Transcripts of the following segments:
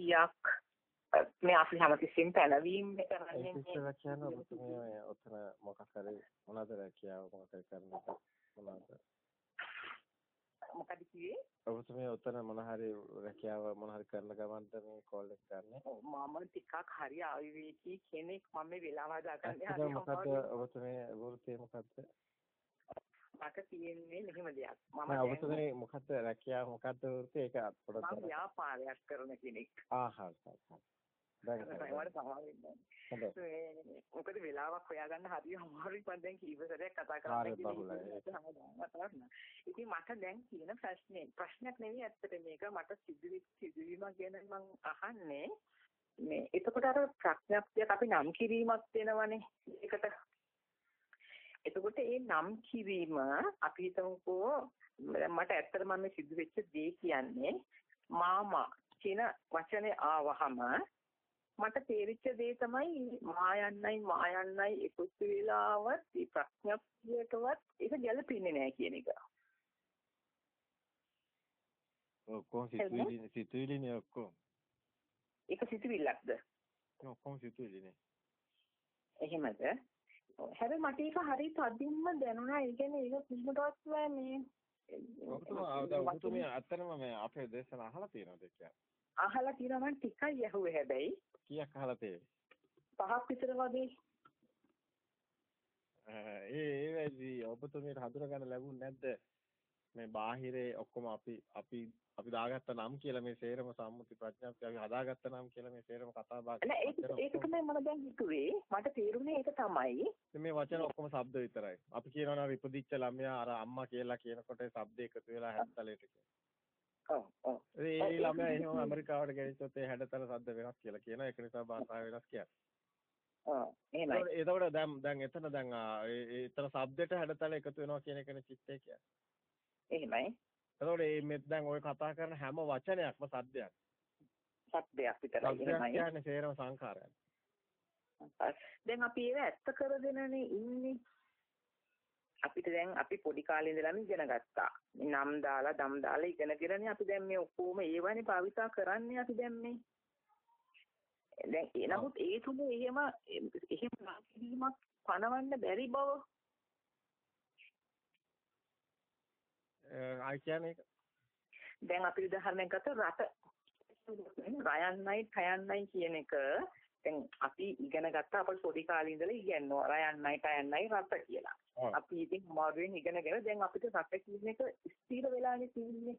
ප්‍රවෘත්තියක් මේ අපි හැමතිස්සෙම පැනවීම කරන්නේ ඉස්සෙල්ලා කියන ඔබතුමිය ඔතන මොකක් හරි මොනවද රැකියාව මොකක් හරි කරන මොනවද මොකද කිව්වේ ඔබතුමිය ඔතන මොන හරි රැකියාව මොන හරි කරන ගමන්ට මේ කෝල් එක ගන්න මම ටිකක් හරි අවිවේකී කෙනෙක් මම මේ වෙලාව හදාගන්නේ හරි මොකද්ද ඔබතුමිය වෘත්තිය මොකද්ද මට තියෙන්නේ මෙහෙම දෙයක්. මම ඔබතුමිය මොකද්ද රැකියාව මොකද්ද වෘත්තිය ඒක පොඩ්ඩක් මම ව්‍යාපාරයක් කරන කෙනෙක්. ආ හරි හරි මොකද වෙලාවක් හොයාගන්න හරිය අමාරුයි. මම දැන් කීප සැරයක් කතා කරන්න ඉතින් මට දැන් තියෙන ප්‍රශ්නේ. ප්‍රශ්නයක් නෙවෙයි ඇත්තට මේක. මට සිදුවි සිදුවීමක් ගැන මම අහන්නේ. මේ එතකොට අර ප්‍රඥප්තියක් අපි නම් කිරීමක් වෙනවනේ. ඒකට එතකොට ඒ නම් කිරීම අපි හිතමුකෝ මට ඇත්තටම මේ සිදු වෙච්ච දේ කියන්නේ මාමා කියන වචනේ ආවහම මට තේරිච්ච දේ තමයි මායන්නයි මායන්නයි එකතු වෙලාවත් මේ ප්‍රඥප්තියටවත් ඒක ගැලපෙන්නේ නැහැ කියන එක. ඔක්කොම සිතුවිලි සිතුවිලිනේ ඔක්කොම. ඒක සිතුවිල්ලක්ද? ඔක්කොම සිතුවිලිනේ. එහෙමද? හැබැයි මට ඒක හරි තදින්ම දැනුණා. ඒ කියන්නේ ඒක කිසිමටවත් මේ ඔබතුමා අත්‍තරම මේ අපේ දේශන අහලා තියෙනවද කියලා? අහලා තියෙනවා මම ටිකයි ඇහුවේ හැබැයි. කීයක් අහලා තියෙන්නේ? පහක් විතර වගේ. ඒ ඒ වෙදි ඔබතුමියට හඳුනා ගන්න ලැබුණ නැද්ද? මේ බාහිරේ ඔක්කොම අපි අපි අපි දාගත්ත නම් කියලා මේ සේරම සම්මුති ප්‍රඥාප්තිය අපි හදාගත්ත නම් කියලා මේ සේරම කතා බහ නෑ ඒක ඒක තමයි මම දැන් හිතුවේ. මට තේරුනේ ඒක තමයි. මේ වචන ඔක්කොම ශබ්ද විතරයි. අපි කියනවා නම් ඉපදිච්ච ළමයා අර අම්මා කියලා කියනකොට ශබ්ද එකතු වෙලා හැත්තලේට ඔව් ඔව්. ඒ ළමයා එහෙම ඇමරිකාවට ගෙනිච්චොත් ඒ හැඩතල සද්ද වෙනස් කියලා කියනවා. ඒක නිසා භාෂාව වෙනස් කියන්නේ. එහෙමයි. එතකොට දැන් දැන් එතන දැන් ඒ එතන શબ્දෙට හැඩතල එකතු වෙනවා කියන එකනේ චිත්තය කියන්නේ එහෙමයි එතකොට මේ දැන් ඔය කතා කරන හැම වචනයක්ම සද්දයක් සද්දයක් විතරයි එහෙමයි කියන්නේ සේරම සංඛාරයක් දැන් අපි ඒක ඇත්ත කරගෙනනේ ඉන්නේ අපිට දැන් අපි පොඩි කාලේ ඉඳලාම ඉගෙන ගත්තා. නම් දාලා දම් දාලා ඉගෙනගෙනනේ අපි දැන් මේ ඔක්කොම ඒවනේ භාවිතා කරන්නේ අපි දැන් මේ. දැන් එනමුත් ඒ තුනේ එහෙම එහෙම පනවන්න බැරි බව. ආයි කියන්නේ දැන් අපි උදාහරණයක් ගත්තොත් රට රයන්නයි ඨයන්නයි කියන එක දැන් අපි ඉගෙන ගත්තා අපේ පොඩි කාලේ ඉඳලා ඉගෙනනවා රයන්නයි ඨයන්නයි රට කියලා. අපි ඉතින් අමාරුවෙන් ඉගෙනගෙන දැන් අපිට රට කියන එක ස්ථිර වෙලානේ තියෙන්නේ.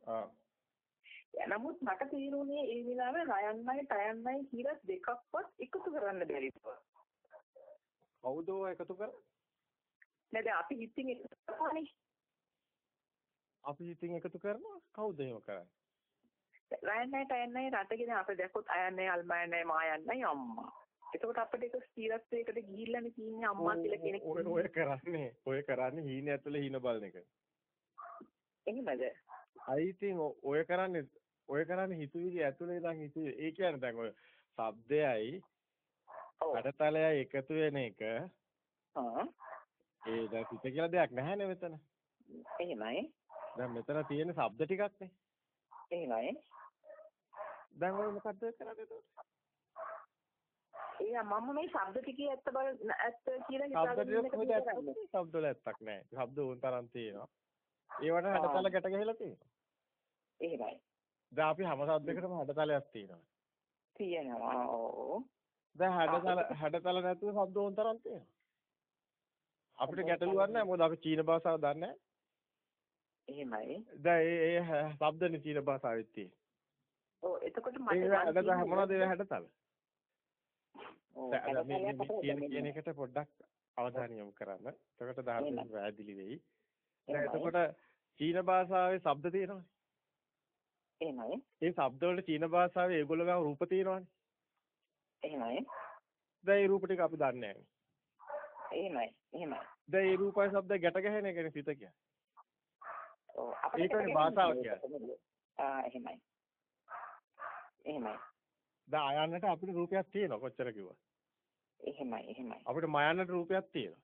නමුත් මට තේරුනේ ඒ වෙලාවේ රයන්නයි ඨයන්නයි කියලා දෙකක්වත් එකතු කරන්න බැරි බව. කවුද එකතු කරන්නේ? නේද අපි හිතින් එකතු කරන්නේ. අපි හිතින් එකතු කරනවා කවුද එහෙම කරන්නේ? රයන්නයි ඨයන්නයි රටගෙන අපි දැක්කොත් අයන්නයි අල්මයන්නයි මායන්නයි අම්මා. එතකොට අපිට ඒක ස්ථිරත්වයකට ගිහිල්ලානේ තියෙන්නේ අම්මා කියලා කෙනෙක්. ඔය ඔය කරන්නේ ඔය කරන්නේ හීන ඇතුලේ හීන බලන එක. එහෙමද? අයි ඉතින් ඔය කරන්නේ ඔය කරන්නේ හිතුවිලි ඇතුලේ ඉඳන් හිතුවේ. ඒ කියන්නේ දැන් ඔය ශබ්දයයි අඩතලයයි එකතු වෙන එක. ආ. ඒ දැන් හිත කියලා දෙයක් නැහැනේ මෙතන. එහෙමයි. දැන් මෙතන තියෙන ශබ්ද ටිකක්නේ. එහෙමයි. දැන් ඔය මොකද්ද කරන්නේ එතකොට? ඒ මම මේ ශබ්ද ටිකේ ඇත්ත බල ඇත්ත කියලා හිතාගෙන ඉන්නේ ශබ්ද වල ඇත්තක් නැහැ. ශබ්ද උන් තරම් තියෙනවා. ඒවට හැඩතල ගැට ගහලා තියෙනවා. එහෙමයි. දැන් අපි හැම ශබ්දයකටම හැඩතලයක් තියෙනවා. තියෙනවා. ඔව්. දැන් හැඩතල හැඩතල නැතුව ශබ්ද උන් තරම් තියෙනවා. අපිට ගැටලුවක් නැහැ. මොකද අපි චීන භාෂාව දන්නේ නැහැ. එහෙමයි. දැන් ඒ ඒ ශබ්දනේ චීන භාෂාවෙත් තියෙන්නේ. ඔව් එතකොට මට හැඩතල මොනවද ඒ හැඩතල? කියන කියන එකට පොඩ්ඩක් අවධානය යොමු කරන්න. එතකොට ධර්මයෙන් වැදලි වෙයි. දැන් එතකොට චීන භාෂාවේ ශබ්ද තියෙනවනේ. එහෙමයි. ඒ ශබ්ද වල චීන භාෂාවේ ඒගොල්ලෝ ගාව රූප තියෙනවනේ. එහෙමයි. දැන් ඒ රූප ටික අපි දන්නේ නැහැ. එහෙමයි. එහෙමයි. දැන් ඒ රූපයි ශබ්ද ගැට ගැහෙන එකනේ සිත කියන්නේ. ඔව් ඒකනේ භාෂාව කියන්නේ. ආ එහෙමයි. එහෙමයි. දැන් ආයන්නට අපිට රූපයක් තියෙනවා කොච්චර කිව්වා. එහෙමයි එහෙමයි. අපිට මායන්නට රූපයක් තියෙනවා.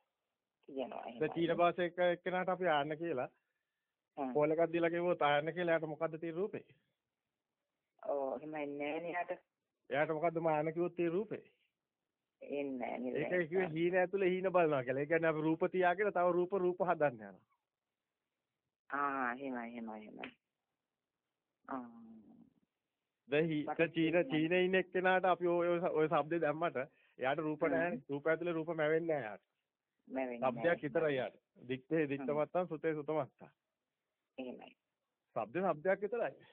තියෙනවා එහෙමයි. දැන් චීන භාෂාවක එක්කෙනාට අපි ආයන්න කියලා කෝල් එකක් දීලා කිව්වොත් ආයන්න කියලා එයාට මොකද්ද තියෙන රූපේ? ඔව් එහෙමයි නෑනේ යාට. එයාට මොකද්ද මාන කිව්වොත් ඒ රූපේ. එන්නේ නැහැ නේද? ඒකයි කිව්වේ හීන ඇතුලේ හීන බලනවා කියලා. ඒ කියන්නේ අපි රූප තියාගෙන තව රූප රූප හදන්න යනවා. ආ එහෙමයි එහෙමයි එහෙමයි. ආ දැන් ඒ චීන චීනේ ඉන්න එක්කෙනාට අපි ඔය ඔය શબ્දේ දැම්මට එයාට රූප නැහැ රූප ඇතුලේ රූප මැවෙන්නේ නැහැ යාට. මැවෙන්නේ. શબ્දයක් විතරයි යාට. දික්තේ දික්තමත්තන් සුතේ සුතමත්තන්. එහෙමයි. શબ્දේ શબ્දයක් විතරයි.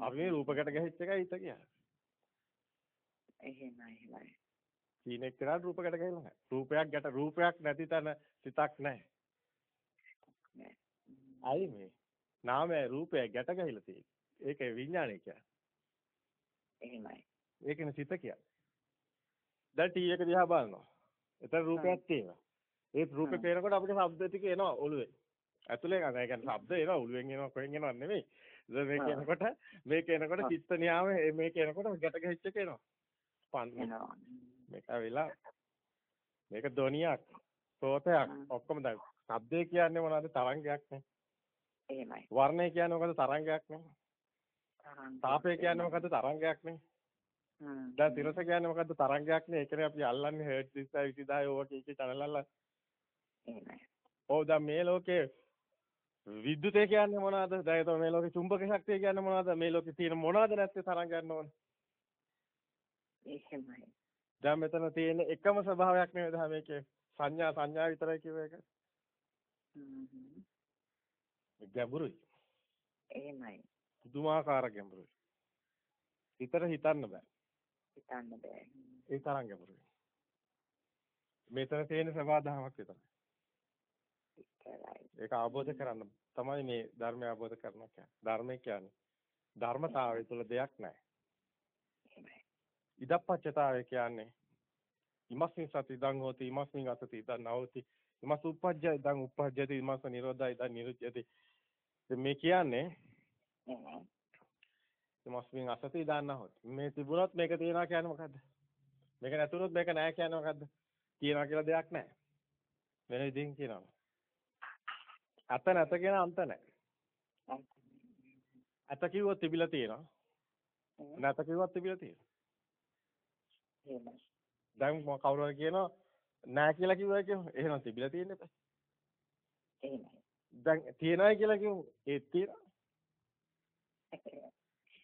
අපි මේ රූපකට ගැහිච්ච එකයි හිත කියන්නේ. එහෙමයි එහෙමයි. චීන එක්කෙනාට රූපකට ගැහිලා නැහැ. රූපයක් ගැට රූපයක් නැති තැන සිතක් නැහැ. අයි මේ නාමය රූපය ගැට ගැහිලා තියෙන්නේ. ඒකේ විඥානය කියන්නේ. එහෙමයි. ඒකනේ සිත කියන්නේ. දැන් ටී එක දිහා බලනවා. එතන රූපයක් තියෙනවා. ඒ රූපේ පේනකොට අපිට ශබ්ද ටික එනවා ඔළුවේ. ඇතුලේ ගන්න. ඒ කියන්නේ ශබ්ද එනවා ඔළුවෙන් එනවා කොහෙන් එනවද නෙමෙයි. මේ කියනකොට මේ කියනකොට චිත්ත නියාම මේ කියනකොට ගැට ගැහිච්ච එක එනවා. පන් එනවා. මේක ඇවිලා මේක ධ්වනියක් සෝතයක් ඔක්කොම දැන් ශබ්දේ කියන්නේ මොනවද තරංගයක් නේ. එහෙමයි. වර්ණය කියන්නේ මොකද තරංගයක් නේ. තාපය කියන්නේ මොකද තරංගයක් නේ. හ්ම්. දැන් තිරස කියන්නේ මොකද්ද තරංගයක් නේ. ඒකනේ අපි අල්ලන්නේ හර්ට් 20 20000 ඕවා කීකේ channel අල්ලන්නේ. එහෙමයි. ඔව් දැන් මේ ලෝකේ විද්‍යුතය කියන්නේ මොනවද? දැන් එතකොට මේ ලෝකේ චුම්බක ශක්තිය කියන්නේ මොනවද? මේ ලෝකේ තියෙන මොනවද නැත්තේ තරංග ගන්න ඕනේ. එහෙමයි. දැන් මෙතන තියෙන එකම ස්වභාවයක් නෙවෙයි දැන් මේකේ සංඥා සංඥා විතරයි කියව එක. ගැඹුරුයි. එහෙමයි. පුදුමාකාර ගැඹුරුයි. හිතට හිතන්න බෑ. හිතන්න බෑ. ඒ තරම් ගැඹුරුයි. මෙතන තියෙන සබාධාමක් විතරයි. ඒක අවබෝධ කරන්න තමයි මේ ධර්මය අවබෝධ කරනවා කියන්නේ. ධර්මය කියන්නේ ධර්මතාවය තුළ දෙයක් නැහැ. ඉදප්පච්චතාවය කියන්නේ ඉමස්මින් සති ඉදං හෝති ඉමස්මින් අසති ඉදං නවති ඉමස් උප්පජ්ජ ඉදං උප්පජ්ජති ඉමස් නිරෝධය ඉදං නිරුච්ඡති මේ කියන්නේ. ඉමස්මින් අසති ඉදං නහෝති මේ තිබුණොත් මේක තියනවා කියන්නේ මොකද්ද මේක නැතුනොත් මේක නැහැ කියන්නේ මොකද්ද තියනවා කියලා දෙයක් නැහැ වෙන විදිහින් කියනවා අත නැත කියන අන්ත නැහැ අත කිව්වොත් තිබිලා තියෙනවා නැත කිව්වොත් තිබිලා තියෙනවා. දැන් කවුරු හරි කියනවා නැහැ කියලා කිව්වා කියමු එහෙනම් තිබිලා තියෙන්නේ නැහැ එහෙමයි. දැන් තියනයි කියලා කිව්වොත් ඒත් තියෙනවා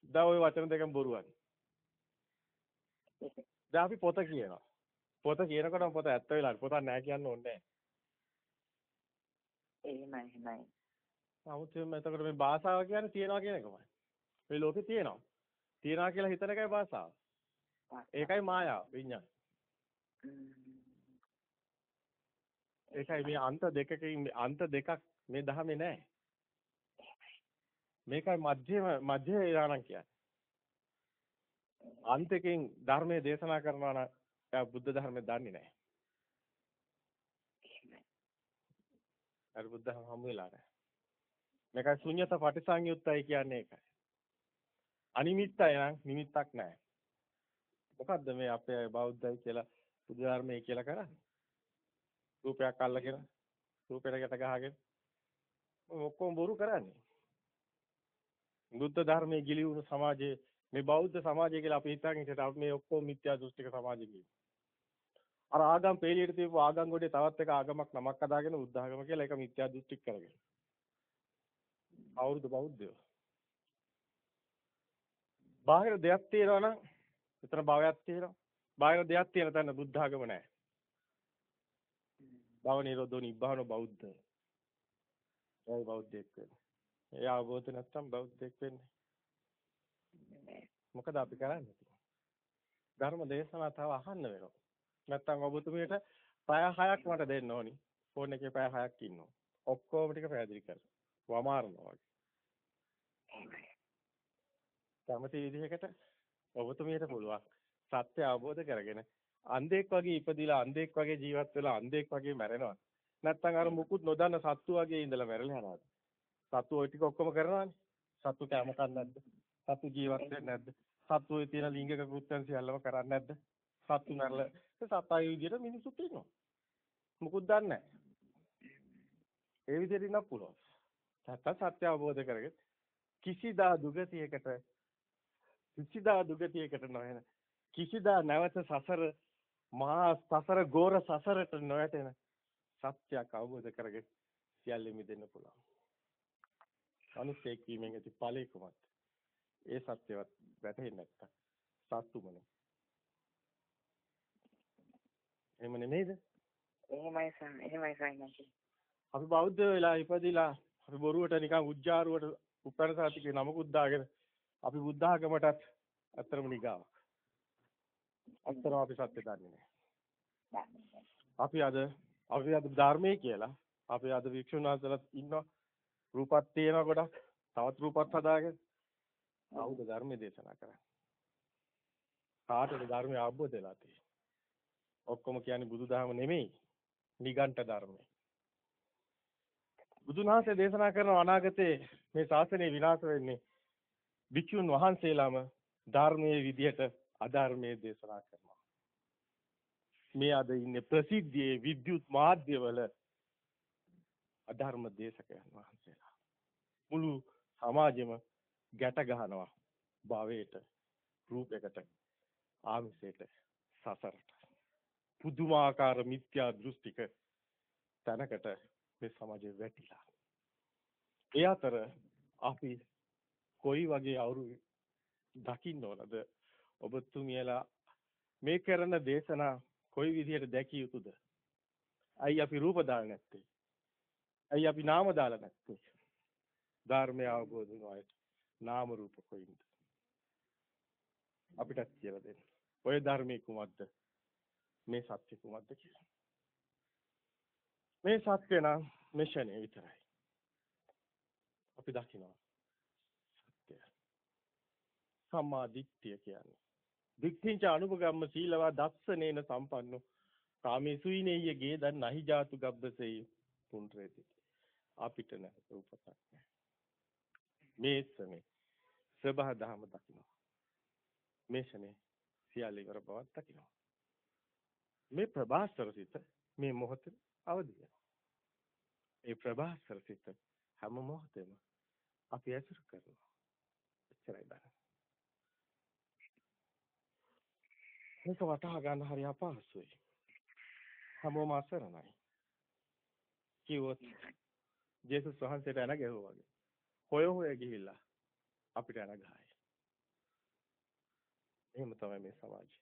දැන් ওই වචන දෙකම බොරුවක්. දැන් අපි පොත කියනවා. පොත කියනකොට පොත ඇත්ත වෙලා පොත නැහැ කියන්න ඕනේ එහෙමයි එහෙමයි. නමුත් මේ එතකොට මේ භාෂාව කියන්නේ තියනවා කියන එකමයි. මේ ලෝකේ තියෙනවා. තියනවා කියලා හිතන එකයි භාෂාව. ඒකයි මායාව විඤ්ඤාණ. ඒකයි මේ අන්ත දෙකකින් අන්ත දෙකක් මේ ධර්මේ නැහැ. මේකයි මධ්‍යම මධ්‍ය යානම් කියන්නේ. අන්තකෙන් ධර්මයේ දේශනා කරනවා නම් එයා බුද්ධ ධර්මය දන්නේ නැහැ. අර බුද්ධ ධර්ම හමු වෙලා නැහැ. මේකයි ශුන්‍යත පටිසංයුත්තයි කියන්නේ ඒකයි. අනිමිත්තයි නම් නිමිත්තක් නැහැ. මොකද්ද මේ අපේ බෞද්ධයි කියලා බුදු ධර්මයේ කියලා කරන්නේ? රූපයක් අල්ලගෙන රූපෙට ගැට ගහගෙන ඔක්කොම බොරු කරන්නේ. බුද්ධ ධර්මයේ ගිලි වුණු සමාජයේ මේ බෞද්ධ සමාජය කියලා අපි හිතන් ඉතින් අපි මේ ඔක්කොම මිත්‍යා දෘෂ්ටික සමාජය කියනවා. අර ආගම් පෙළියට තියපු ආගම් ගොඩේ තවත් එක ආගමක් නමක් අදාගෙන බුද්ධ ආගම කියලා ඒක මිත්‍යා දෘෂ්ටික කරගෙන. අවුරුදු බෞද්ධයෝ. බාහිර දෙයක් තියෙනවා නම් එතන භවයක් තියෙනවා. බාහිර දෙයක් තියෙන තැන බුද්ධ ආගම නැහැ. භව නිරෝධෝ නිබ්බාන බෞද්ධ. ඒ බෞද්ධයෙක් වෙන්නේ. ඒ අවබෝධ නැත්තම් බෞද්ධයෙක් වෙන්නේ. මොකද අපි කරන්නේ? ධර්ම දේශනා තව අහන්න වෙනවා. නැත්තම් ඔබතුමියට පැය 6ක් මට දෙන්න ඕනි. ෆෝන් එකේ පැය 6ක් ඉන්නවා. ඔක්කොම ටික පැහැදිලි කරලා. වමාරනවා වගේ. කැමති විදිහකට ඔබතුමියට පුළුවන්. සත්‍ය අවබෝධ කරගෙන අන්ධෙක් වගේ ඉපදිලා අන්ධෙක් වගේ ජීවත් වෙලා අන්ධෙක් වගේ මැරෙනවා. නැත්තම් අර මුකුත් නොදන්න සත්තු වගේ ඉඳලා මැරෙලා යනවා. සත්තු ওই ටික ඔක්කොම කරනවානේ. සත්තු කැම කන්නේ නැද්ද? සත්තු ජීවත් වෙන්නේ නැද්ද? සත්තු ඔය තියෙන ලිංගික කෘත්‍යයන් සියල්ලම කරන්නේ නැද්ද? සත්තු මැරලා සතයි විදියට මිනිස්සුත් ඉන්නවා. මුකුත් දන්නේ නැහැ. ඒ විදිහට ඉන්නත් පුළුවන්. නැත්තම් සත්‍ය අවබෝධ කරගෙන කිසිදා දුගතියකට කිසිදා දුගතියකට නොයන කිසිදා නැවත සසර මහා සසර ගෝර සසරට නොයැටෙන සත්‍යයක් අවබෝධ කරගෙන සියල්ල මිදෙන්න පුළුවන්. අනිත්‍ය කීමෙන් ඇති ඵලෙ කුමක්ද? ඒ සත්‍යවත් වැටහෙන්නේ නැත්තම් සත්තුමනේ. එහෙම නෙමෙයිද? එහෙමයි සම් එහෙමයි සයින්ස්. අපි බෞද්ධ වෙලා ඉපදිලා අපි බොරුවට නිකන් උජ්ජාරුවට උපරසාතිකේ නමකුත් දාගෙන අපි බුද්ධ ආගමටත් අත්‍තරම නිගාවක්. අත්‍තරම අපි සත්‍ය දන්නේ නැහැ. අපි අද අපි අද ධර්මයේ කියලා අපි අද වික්ෂුන් වහන්සේලාත් ඉන්නවා. රූපත් තියෙනවා ගොඩක්. තවත් රූපත් හදාගෙන. කවුද ධර්මයේ දේශනා කරන්නේ? කාටද ධර්මය අවබෝධ වෙලා තියෙන්නේ? ඔක්කොම කියන්නේ බුදුදහම නෙමෙයි නිගණ්ඨ ධර්මය. බුදුන් වහන්සේ දේශනා කරන අනාගතේ මේ ශාසනය විනාශ වෙන්නේ වික්ෂුන් වහන්සේලාම ධර්මයේ විදියට අධර්මයේ දේශනා කරනවා. මේ අද ඉන්නේ ප්‍රසිද්ධියේ විද්‍යුත් මාධ්‍යවල අධර්ම දේශකයන් වහන්සේලා. මුළු සමාජෙම ගැට ගහනවා භවයට රූපයකට ආමිසයට සසරට. පුදුමාකාර මිත්‍යා දෘෂ්ටික තැනකට මේ සමාජය වැටිලා. ඒ අතර අපි කොයි වගේ අවුරු දකින්න ඕනද ඔබතුමියලා මේ කරන දේශනා කොයි විදිහට දැකිය යුතුද? අයි අපි රූප දාලා නැත්තේ? අයි අපි නාම දාලා නැත්තේ? ධර්මය අවබෝධ වෙනවාට නාම රූප කොයින්ද? අපිටත් කියලා දෙන්න. ඔය ධර්මයේ කුමක්ද? මේ සත්‍ය කුමක්ද කියලා. මේ සත්‍ය නම් මෙෂනේ විතරයි. අපි දකිනවා. සත්‍ය. සම්මා දිට්ඨිය කියන්නේ. දිට්ඨිංච අනුපගම්ම සීලවා දස්සනේන සම්පන්නෝ කාමේසුයිනේය ගේ දන් නහි ජාතු ගබ්බසෙයි පුන්රේති. අපිට නැත උපතක් නැහැ. මේ සමේ සබහ දහම දකිනවා. මේ ශනේ සියල්ල ඉවර බවක් දකිනවා. මේ ප්‍රභාස්තර සිත මේ මොහොතේ අවදි වෙනවා. ඒ ප්‍රභාස්වර සිත හැම මොහොතෙම අපි ඇසුරු කරනවා. එච්චරයි බලන්න. මේක වටහා ගන්න හරි අපහසුයි. හැමෝම අසරණයි. කිව්වොත් ජේසුස් වහන්සේට එන ගැහුවා වගේ. හොය හොය ගිහිල්ලා අපිට එන ගහයි. එහෙම තමයි මේ සමාජය.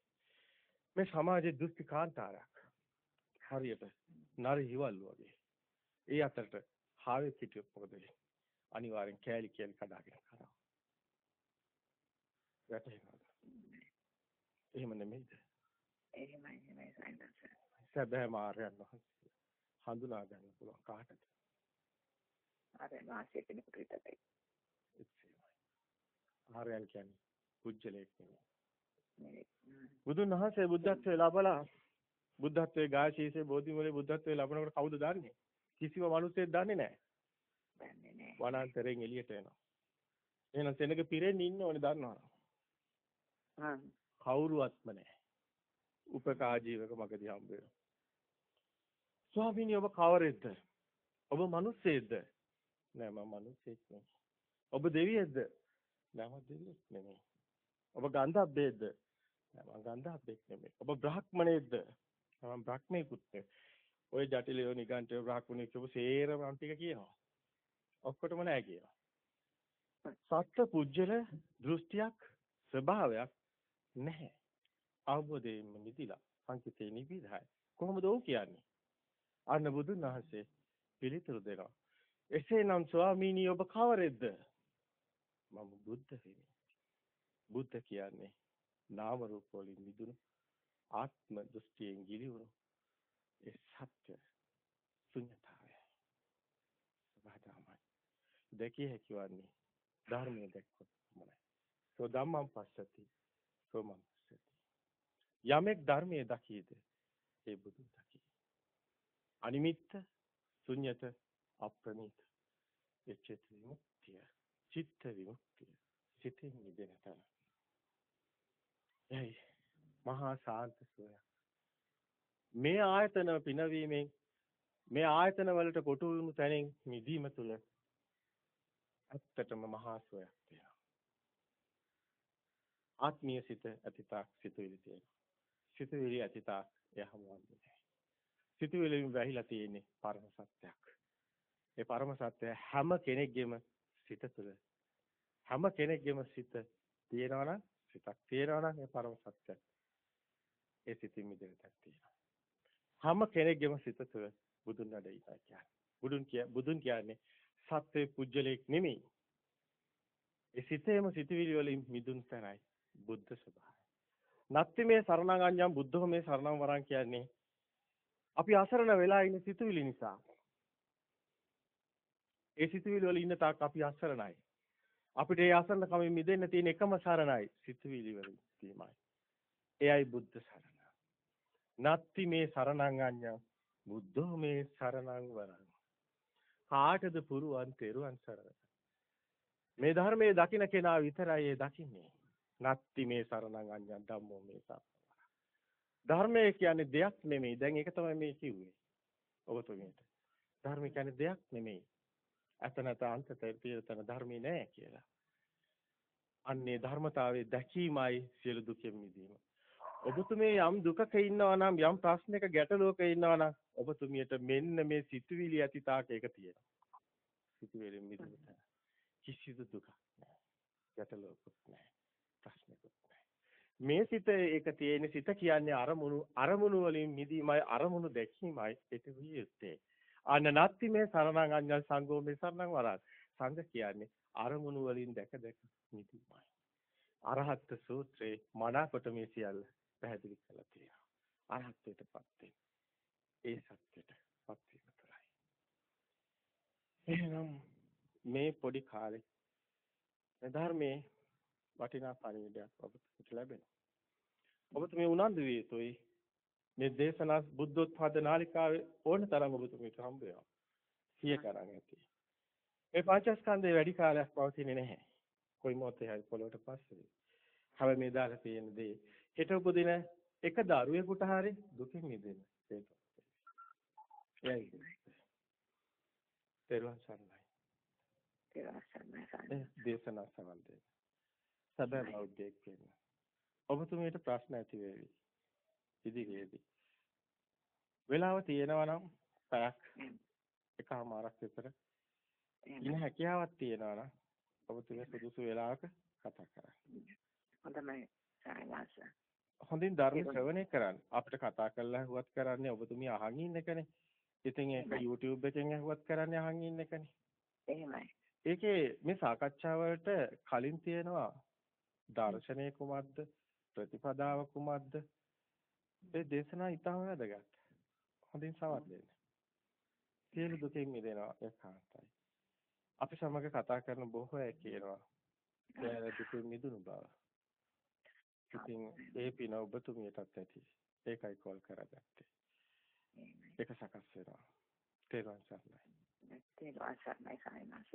මේ සමාජයේ දෘෂ්ටි කාන්තාරයක්. හරියට නරි හිවල් වගේ. ඒ අතරට හාවෙක් හිටියොත් මොකද වෙන්නේ? අනිවාර්යෙන් කෑලි කෑලි කඩාගෙන කරා. වැටහෙනවද? එහෙම නෙමෙයිද? එහෙමයි එහෙමයි සයින්ස්. සැබෑ මාර්යයන් වහන්සේ හඳුනා ගන්න පුළුවන් කාටද? අර වාසිය කෙනෙකුට විතරයි. ආර්යයන් කියන්නේ කුජලයක් නෙමෙයි. බුදුන් වහන්සේ බුද්ධත්වයේ ලබලා බුද්ධත්වයේ ගාශීසේ බෝධිමූලයේ බුද්ධත්වයේ ලබනකොට කවුද දන්නේ? කිසිම මිනිසෙක් දන්නේ නැහැ. දන්නේ නැහැ. වනාන්තරයෙන් එළියට එනවා. එහෙනම් සෙනඟ පිරෙන්න ඉන්න ඕනේ දන්නවා. හා කවුරුවත්ම නැහැ. උපකා ජීවක මගදී හම්බ වෙනවා. ස්වාමීනි ඔබ කවරෙක්ද? ඔබ මිනිස්සෙක්ද? නෑ මම මිනිස්සෙක් නෙමෙයි. ඔබ දෙවියෙක්ද? නෑ මම දෙවියෙක් නෙමෙයි. ඔබ ගන්ධබ්බේක්ද? නෑ මම ගන්ධබ්බෙක් නෙමෙයි. ඔබ බ්‍රාහ්මණයෙක්ද? මම බ්‍රාහ්මණයෙකුත් නෙමෙයි. ওই ජටිලයෝ නිගන්ඨය බ්‍රාහ්මණය කියපු සේරම නම් ටික කියනවා. ඔක්කොටම නෑ කියනවා. සත්‍ය පුජ්‍යල දෘෂ්ටියක් ස්වභාවයක් නැහැ. අවබෝධයෙන් නිදිලා සංකිතේ නිවිදයි. කොහොමද ਉਹ කියන්නේ? අන්න බුදුන් වහන්සේ පිළිතුරු දෙනවා. එසේනම් ස්වාමීනි ඔබ කවරෙක්ද? මම බුද්ධ වෙමි. බුද්ධ කියන්නේ නාම රූප වලින් මිදුණු ආත්ම දෘෂ්ටියෙන් ගිලිවුණු ඒ සත්‍ය ශුන්‍යතාවය. සබහාමයි. දැකිය හැකි වන්නේ ධර්මයේ දැක්කොත් මොනයි. සෝ ධම්මං පස්සති සෝ මං පස්සති. යමෙක් ධර්මයේ දකීද ඒ බුදුන් දකී. අනිමිත්ත ශුන්‍යත අප්‍රණීත. ඒ චිත්ත විමුක්තිය. චිත්ත විමුක්තිය. සිතින් මිදෙන තැන. එයි මහා ශාන්ත සෝයක්. මේ ආයතන පිනවීමෙන් මේ ආයතන වලට කොටු වුණු තැනින් මිදීම තුළ ඇත්තටම මහා සෝයක් තියෙනවා. ආත්මීය සිත ඇතිතාක් සිතුවිලි තියෙනවා. සිතුවිලි ඇතිතාක් යහමවන්නේ නැහැ. සිතුවිලින් වැහිලා තියෙන්නේ පරම සත්‍යයක්. ඒ පරම සත්‍ය හැම කෙනෙක්ගේම සිත තුළ හැම කෙනෙක්ගේම සිත තියෙනවා නම් සිතක් තියෙනවා නම් ඒ පරම සත්‍යයක්. ඒ සිතින් මිදෙන තැනක් තියෙනවා. හැම කෙනෙක්ගේම සිත තුළ බුදුන් වැඩ ඉන්නවා කියන්නේ. බුදුන් කිය බුදුන් කියන්නේ සත්වේ පුජ්‍යලයක් නෙමෙයි. ඒ සිතේම සිතවිලි වලින් මිදුන් තැනයි බුද්ධ ස්වභාවය. නත්ති මේ සරණං අඤ්ඤං බුද්ධෝ මේ සරණං වරං කියන්නේ අපි අසරණ වෙලා ඉන්න සිතුවිලි නිසා. ඒ සිතුවිලි වල ඉන්න තාක් අපි අසරණයි. අපිට ඒ අසරණ කමින් මිදෙන්න තියෙන එකම සරණයි සිතුවිලි වලින් තීමයි. එයයි බුද්ධ සරණ. නත්ති මේ සරණං අඤ්ඤං බුද්ධෝ මේ සරණං වරං. කාටද පුරුවන් තෙරුවන් සරණ. මේ ධර්මයේ දකින්න කෙනා විතරයි ඒ දකින්නේ. නත්ති මේ සරණං අඤ්ඤං ධම්මෝ මේ සරණ. ධර්මය කියන්නේ දෙයක් නෙමෙයි. දැන් ඒක තමයි මේ කිව්වේ. ඔබතුමීට. ධර්ම කියන්නේ දෙයක් නෙමෙයි. අතනත අන්තතර තියෙන ධර්මී නෑ කියලා. අන්නේ ධර්මතාවයේ දැකීමයි සියලු දුකෙන් මිදීම. ඔබතුමේ යම් දුකක ඉන්නවා නම් යම් ප්‍රශ්නයක ගැටලුවක ඉන්නවා නම් ඔබතුමියට මෙන්න මේ සිතුවිලි ඇති තාක ඒක තියෙනවා. සිතුවිලි මිදෙන්න කිසිදු දුකක් නෑ. ගැටලුවකුත් නෑ. ප්‍රශ්නකුත් නෑ. මේ සිත ඒක තියෙන සිත කියන්නේ අරමුණු අරමුණු වලින් මිදීමයි අරමුණු දැකීමයි ඒක විය යුත්තේ. අන්න නැත්ති මේ සරණං අඤ්ඤං සංඝෝ මේ සරණං වරං. සංඝ කියන්නේ අරමුණු වලින් දැක දැක මිදීමයි. අරහත් සූත්‍රේ මනාකොට මේ සියල්ල පැහැදිලි කරලා තියෙනවා. අරහත්ත්වයටපත් වෙන. ඒ සත්‍යයටපත් වීම තුළයි. එහෙනම් මේ පොඩි කාලේ ධර්මයේ වටිනා පණිවිඩයක් ඔබට ලැබෙනවා. ඔබතුමේ උනන්දු විය යුතුයි මේ දේශනා බුද්ධෝත්පාද නාලිකාවේ ඕන තරම් ඔබතුමීට හම්බ වෙනවා. සිය කරන් ඇති. මේ පංචස්කන්ධේ වැඩි කාලයක් පවතින්නේ නැහැ. කොයි මොහොතේ හරි පොළොවට පස්සේ. හැබැයි මේ දාලා තියෙන දේ හෙට උපදින එක දරුවෙකුට හරි දුකින් මිදෙන්න හේතුවක්. එයයි. තෙරුවන් සරණයි. තෙරුවන් සරණයි. දේශනා සමන් සදා බෞද්ධයෙක් වෙන්න. ඔබතුමීට ප්‍රශ්න ඇති වේවි. ඉදිරියේදී. වෙලාව තියෙනවා නම් පැයක් එකමාරක් විතර ඉන්න හැකියාවක් තියෙනවා නම් ඔබතුමී සුදුසු වෙලාවක කතා කරන්න. හොඳයි සායනාස. හොඳින් ධර්ම ශ්‍රවණය කරන්න. අපිට කතා කරලා හුවත් කරන්නේ ඔබතුමී අහන් ඉන්න එකනේ. ඉතින් ඒක YouTube එකෙන් ඇහුවත් කරන්නේ අහන් ඉන්න එකනේ. එහෙමයි. ඒකේ මේ සාකච්ඡාවලට කලින් තියෙනවා දර්ශනය කුමක්ද ප්‍රතිපදාව කුමක්ද ඒ දේශනා ඉතාම වැදගත්. හොඳින් සමත් දෙන්න. සියලු දුකින් මිදෙනවා ඒකාන්තයි. අපි සමග කතා කරන බොහෝ අය කියනවා දුකින් මිදුණු බව. ඉතින් ඒ පින ඔබතුමියටත් ඇති. ඒකයි කෝල් කරගත්තේ. ඒක සකස් වෙනවා. තේරුවන් සරණයි. තේරුවන් සරණයි සායනාස.